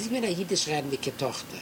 ist mir eine jüdisch reibende Tochter.